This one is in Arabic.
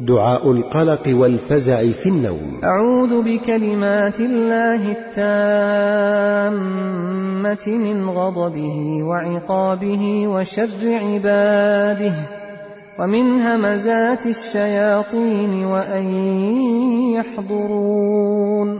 دعاء القلق والفزع في النوم. أعوذ بكلمات الله التامة من غضبه وعقابه وشر عباده ومن همزات الشياطين وأن يحضرون.